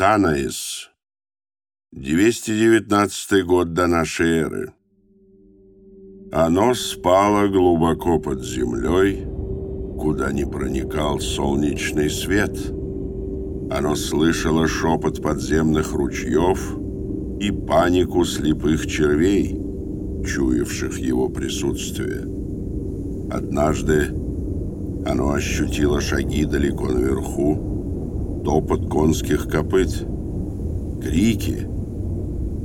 Танаис. 219 год до нашей эры. Оно спало глубоко под землей, куда не проникал солнечный свет. Оно слышало шепот подземных ручьев и панику слепых червей, чуявших его присутствие. Однажды оно ощутило шаги далеко наверху, топот конских копыт, крики,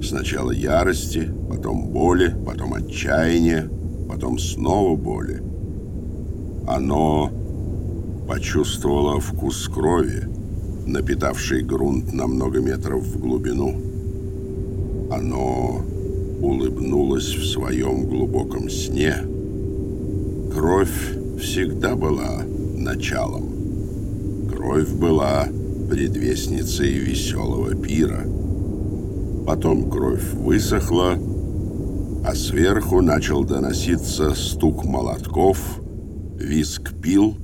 сначала ярости, потом боли, потом отчаяния, потом снова боли. Оно почувствовало вкус крови, напитавшей грунт на много метров в глубину. Оно улыбнулось в своем глубоком сне. Кровь всегда была началом. Кровь была предвестницей веселого пира. Потом кровь высохла, а сверху начал доноситься стук молотков, визг пил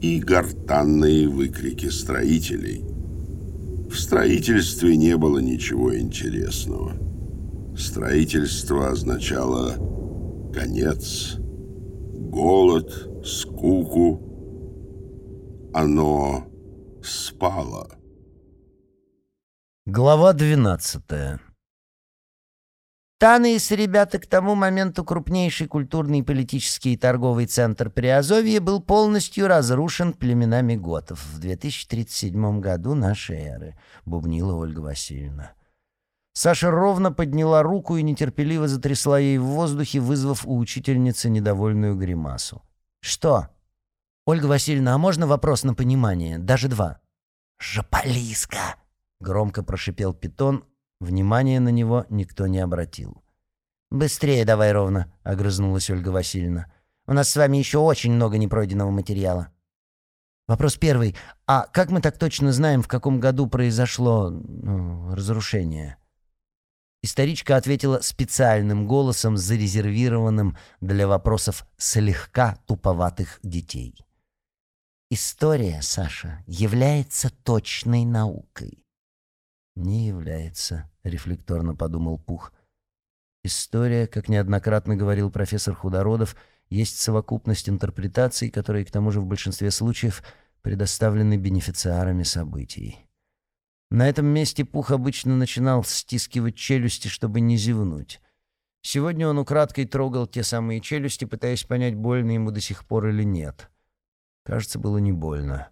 и гортанные выкрики строителей. В строительстве не было ничего интересного. Строительство означало конец, голод — скуку, оно спало. Глава 12 Таныс, ребята, к тому моменту крупнейший культурный, политический и торговый центр Приазовья был полностью разрушен племенами готов в 2037 году нашей эры, бубнила Ольга Васильевна. Саша ровно подняла руку и нетерпеливо затрясла ей в воздухе, вызвав у учительницы недовольную гримасу. «Что?» «Ольга Васильевна, а можно вопрос на понимание? Даже два?» «Жополиска!» — громко прошипел питон. Внимания на него никто не обратил. «Быстрее давай ровно», — огрызнулась Ольга Васильевна. «У нас с вами еще очень много непройденного материала». Вопрос первый. А как мы так точно знаем, в каком году произошло ну, разрушение? Историчка ответила специальным голосом, зарезервированным для вопросов слегка туповатых детей. История, Саша, является точной наукой. Не является, рефлекторно подумал Пух. История, как неоднократно говорил профессор Худородов, есть совокупность интерпретаций, которые, к тому же, в большинстве случаев предоставлены бенефициарами событий. На этом месте Пух обычно начинал стискивать челюсти, чтобы не зевнуть. Сегодня он украдкой трогал те самые челюсти, пытаясь понять, больно ему до сих пор или нет. Кажется, было не больно.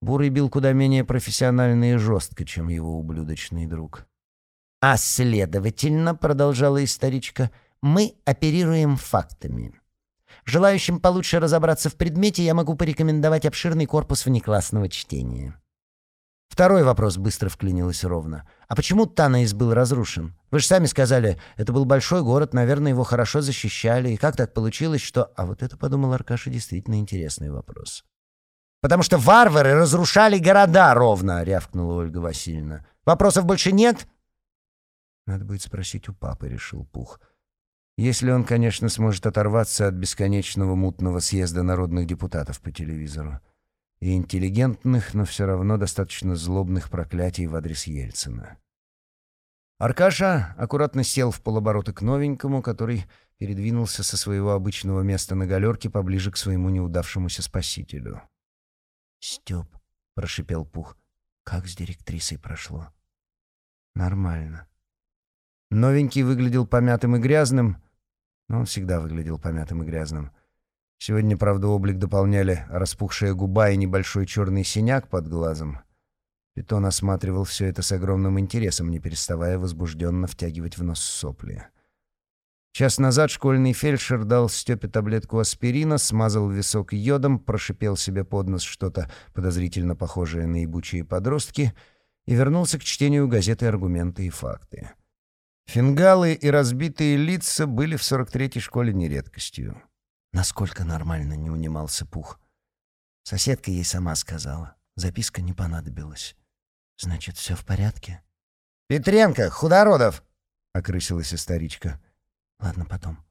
Бурый бил куда менее профессионально и жестко, чем его ублюдочный друг. «А следовательно, — продолжала историчка, — мы оперируем фактами. Желающим получше разобраться в предмете я могу порекомендовать обширный корпус внеклассного чтения». Второй вопрос быстро вклинилась ровно. «А почему Танаис был разрушен? Вы же сами сказали, это был большой город, наверное, его хорошо защищали. И как так получилось, что...» А вот это, подумал Аркаша, действительно интересный вопрос. «Потому что варвары разрушали города ровно!» — рявкнула Ольга Васильевна. «Вопросов больше нет?» «Надо будет спросить у папы», — решил Пух. «Если он, конечно, сможет оторваться от бесконечного мутного съезда народных депутатов по телевизору» и интеллигентных, но все равно достаточно злобных проклятий в адрес Ельцина. Аркаша аккуратно сел в полоборота к новенькому, который передвинулся со своего обычного места на галерке поближе к своему неудавшемуся спасителю. «Степ», — прошипел Пух, — «как с директрисой прошло?» «Нормально». Новенький выглядел помятым и грязным, но он всегда выглядел помятым и грязным — Сегодня, правда, облик дополняли распухшая губа и небольшой черный синяк под глазом. Питон осматривал все это с огромным интересом, не переставая возбужденно втягивать в нос сопли. Час назад школьный фельдшер дал Степе таблетку аспирина, смазал висок йодом, прошипел себе под нос что-то подозрительно похожее на ебучие подростки и вернулся к чтению газеты «Аргументы и факты». Фингалы и разбитые лица были в 43-й школе не редкостью. Насколько нормально не унимался Пух. Соседка ей сама сказала. Записка не понадобилась. Значит, все в порядке? «Петренко, Худородов!» — окрысилась историчка. «Ладно, потом».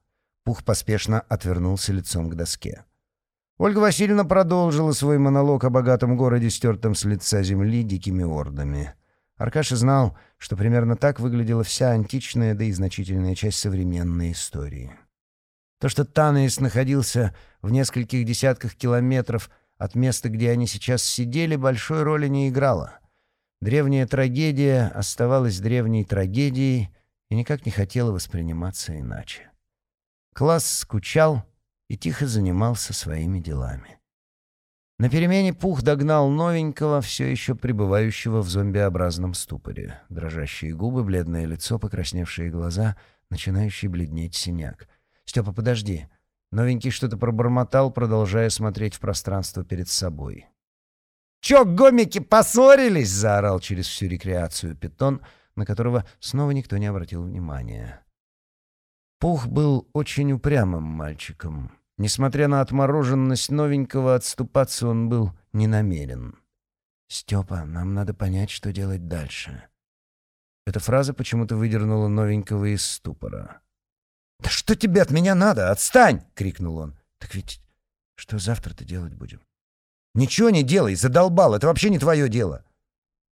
Пух поспешно отвернулся лицом к доске. Ольга Васильевна продолжила свой монолог о богатом городе, стертом с лица земли дикими ордами. Аркаша знал, что примерно так выглядела вся античная, да и значительная часть современной истории. То, что Танаис находился в нескольких десятках километров от места, где они сейчас сидели, большой роли не играло. Древняя трагедия оставалась древней трагедией и никак не хотела восприниматься иначе. Класс скучал и тихо занимался своими делами. На перемене Пух догнал новенького, все еще пребывающего в зомбиобразном ступоре. Дрожащие губы, бледное лицо, покрасневшие глаза, начинающий бледнеть синяк. «Степа, подожди». Новенький что-то пробормотал, продолжая смотреть в пространство перед собой. «Чё, гомики, поссорились?» — заорал через всю рекреацию питон, на которого снова никто не обратил внимания. Пух был очень упрямым мальчиком. Несмотря на отмороженность новенького, отступаться он был не намерен. «Степа, нам надо понять, что делать дальше». Эта фраза почему-то выдернула новенького из ступора. «Да что тебе от меня надо? Отстань!» — крикнул он. «Так ведь что завтра-то делать будем?» «Ничего не делай, задолбал, это вообще не твое дело».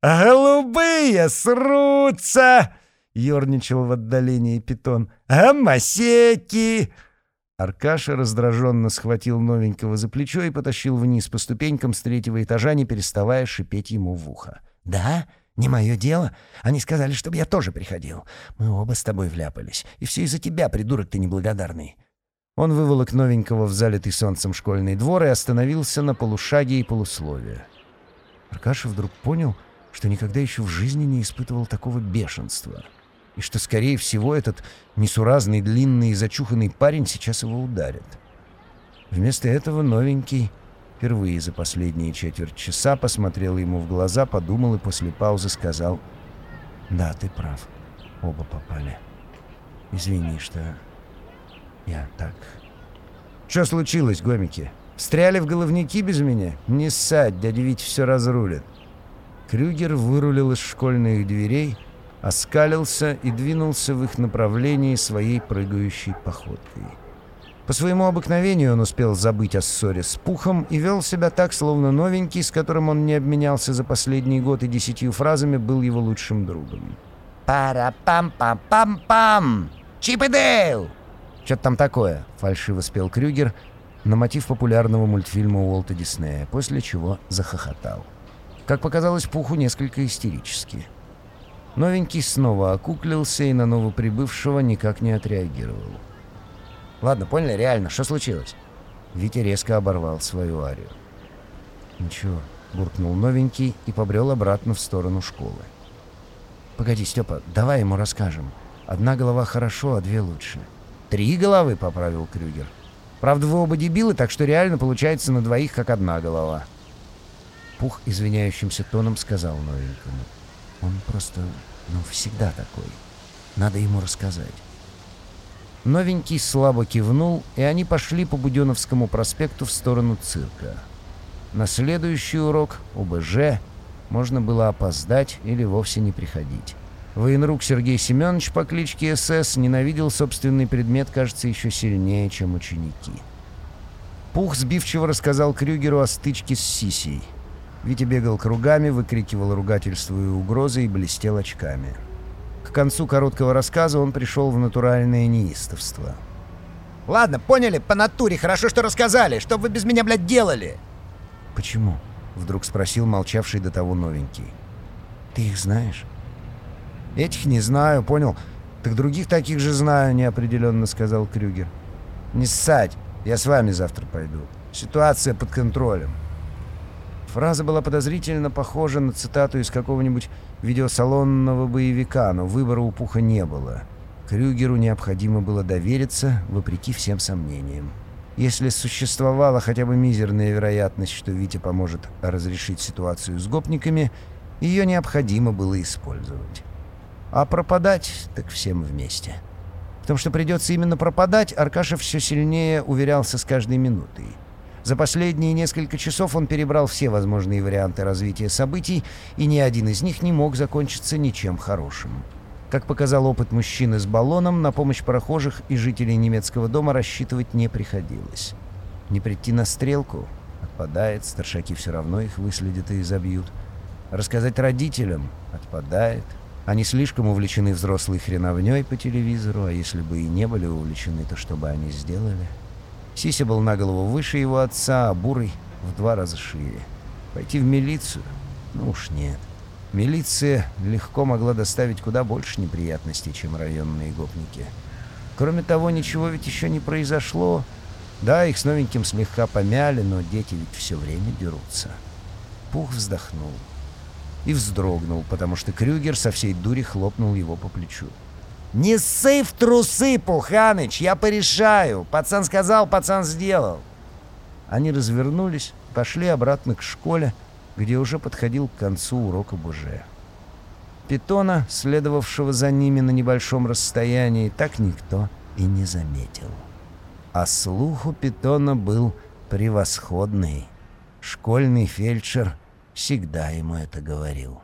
«А голубые срутся!» — ерничал в отдалении питон. «А масеки!» Аркаша раздраженно схватил новенького за плечо и потащил вниз по ступенькам с третьего этажа, не переставая шипеть ему в ухо. «Да? Не мое дело? Они сказали, чтобы я тоже приходил. Мы оба с тобой вляпались. И все из-за тебя, придурок ты неблагодарный». Он выволок новенького в залитый солнцем школьный двор и остановился на полушаге и полусловие. Аркаша вдруг понял, что никогда еще в жизни не испытывал такого бешенства — и что, скорее всего, этот несуразный, длинный и зачуханный парень сейчас его ударит. Вместо этого новенький впервые за последние четверть часа посмотрел ему в глаза, подумал и после паузы сказал «Да, ты прав, оба попали. Извини, что я так...» «Что случилось, гомики? Встряли в головники без меня? Не ссать, дядя Вить все разрулит». Крюгер вырулил из школьных дверей оскалился и двинулся в их направлении своей прыгающей походкой. По своему обыкновению он успел забыть о ссоре с Пухом и вел себя так, словно новенький, с которым он не обменялся за последний год и десятью фразами, был его лучшим другом. «Пара-пам-пам-пам-пам! Чип и Дейл!» «Что-то там такое», — фальшиво спел Крюгер на мотив популярного мультфильма Уолта Диснея, после чего захохотал. Как показалось Пуху, несколько истерически. Новенький снова окуклился и на новоприбывшего никак не отреагировал. «Ладно, поняли, реально, что случилось?» Витя резко оборвал свою арию. «Ничего», — буркнул новенький и побрел обратно в сторону школы. «Погоди, Степа, давай ему расскажем. Одна голова хорошо, а две лучше». «Три головы», — поправил Крюгер. «Правда, вы оба дебилы, так что реально получается на двоих как одна голова». Пух извиняющимся тоном сказал новенькому. Он просто, ну, всегда такой. Надо ему рассказать. Новенький слабо кивнул, и они пошли по Буденовскому проспекту в сторону цирка. На следующий урок, ОБЖ, можно было опоздать или вовсе не приходить. Военрук Сергей Семенович по кличке СС ненавидел собственный предмет, кажется, еще сильнее, чем ученики. Пух сбивчиво рассказал Крюгеру о стычке с Сисей. Витя бегал кругами, выкрикивал ругательства и угрозы и блестел очками. К концу короткого рассказа он пришел в натуральное неистовство. «Ладно, поняли, по натуре, хорошо, что рассказали. Что вы без меня, блядь, делали?» «Почему?» — вдруг спросил молчавший до того новенький. «Ты их знаешь?» «Этих не знаю, понял. Так других таких же знаю», — неопределенно сказал Крюгер. «Не ссать, я с вами завтра пойду. Ситуация под контролем». Фраза была подозрительно похожа на цитату из какого-нибудь видеосалонного боевика, но выбора у Пуха не было. Крюгеру необходимо было довериться, вопреки всем сомнениям. Если существовала хотя бы мизерная вероятность, что Витя поможет разрешить ситуацию с гопниками, ее необходимо было использовать. А пропадать так всем вместе. В том, что придется именно пропадать, Аркаша все сильнее уверялся с каждой минутой. За последние несколько часов он перебрал все возможные варианты развития событий, и ни один из них не мог закончиться ничем хорошим. Как показал опыт мужчины с баллоном, на помощь прохожих и жителей немецкого дома рассчитывать не приходилось. Не прийти на стрелку — отпадает, старшаки все равно их выследят и изобьют. Рассказать родителям отпадает. Они слишком увлечены взрослой хреновней по телевизору, а если бы и не были увлечены, то что бы они сделали? Сися был на голову выше его отца, а Бурый в два раза шире. Пойти в милицию? Ну уж нет. Милиция легко могла доставить куда больше неприятностей, чем районные гопники. Кроме того, ничего ведь еще не произошло. Да, их с новеньким слегка помяли, но дети ведь все время дерутся. Пух вздохнул и вздрогнул, потому что Крюгер со всей дури хлопнул его по плечу. «Не ссы в трусы, Пуханыч, я порешаю. Пацан сказал, пацан сделал». Они развернулись, пошли обратно к школе, где уже подходил к концу урока БЖ. Питона, следовавшего за ними на небольшом расстоянии, так никто и не заметил. А слух у Питона был превосходный. Школьный фельдшер всегда ему это говорил.